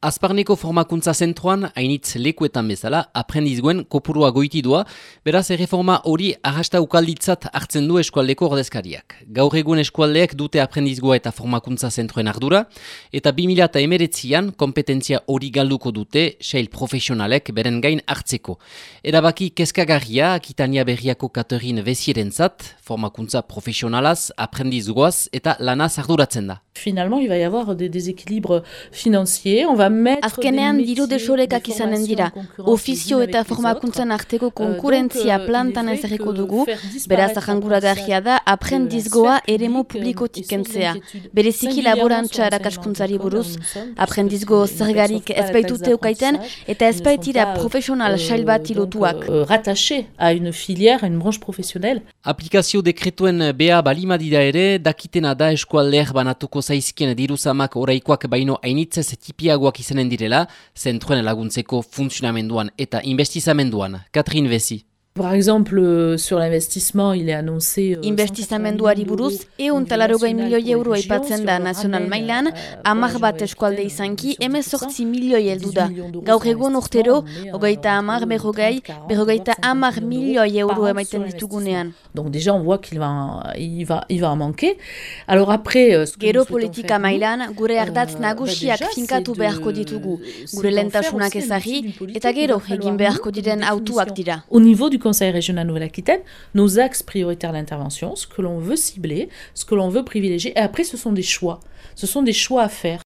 Azparneko formakuntza zentroan, hainitz lekuetan bezala, aprendizgoen kopurua goitidua, beraz erreforma hori arrasta ukalditzat hartzen du eskualdeko ordezkariak. Gaur egun eskualdeak dute aprendizgoa eta formakuntza zentroen ardura, eta 2008an kompetentzia hori galduko dute seil profesionalek beren gain hartzeko. Erabaki keskagarria, akitania berriako katerin bezierentzat, formakuntza profesionalaz, aprendizgoaz eta lanaz arduratzen da. Finalement, il va y avoir des déséquilibres financiers. On va mettre Azkenean diru desorekak izanen dira. Ofizio eta formakuntzan arteko euh, konkurentzia euh, plantan ezerreko dugu, beraz ahanguragarria da aprendizgoa eremo publikotik kentzea. Bereziki laborantza erakaskuntzari buruz, aprendizgo zergarik ez baitute ukaiten eta ez baitira profesional sail bat ilotuak. Euh, rattaché à une filière, à une branche professionnelle. Aplikazio dekretuen bea balimadida ere, dakitena da eskualdeak banatuko zaizkien diruzamak oraikoak baino hainitzez tipiagoak izanen direla, zentruen laguntzeko funtzionamenduan eta investizamenduan. Katrin Vesi. Par exemple, euh, sur l'investissement, il est annoncé... Euh, Investizamenduari buruz, eun talarogei milioi euro aipatzen da nazional mailan, amar bat eskualde izanki, emez sortzi milioi heldu da. Gaur egun urtero, hogeita amar, berrogei, berrogeita amar milioi euro emaiten ditugunean. Donc déjà, on voit qu'il va, il va, il va en manquer. Alors après... Euh, Gero politika mailan, gure ardatz nagusiak finkatu beharko ditugu. Gure lentasunak ezagri, eta gero egin beharko diren autuak dira. Au niveau du Conseil régional Nouvelle-Aquitaine, nos axes prioritaires d'intervention, ce que l'on veut cibler, ce que l'on veut privilégier. Et après, ce sont des choix. Ce sont des choix à faire.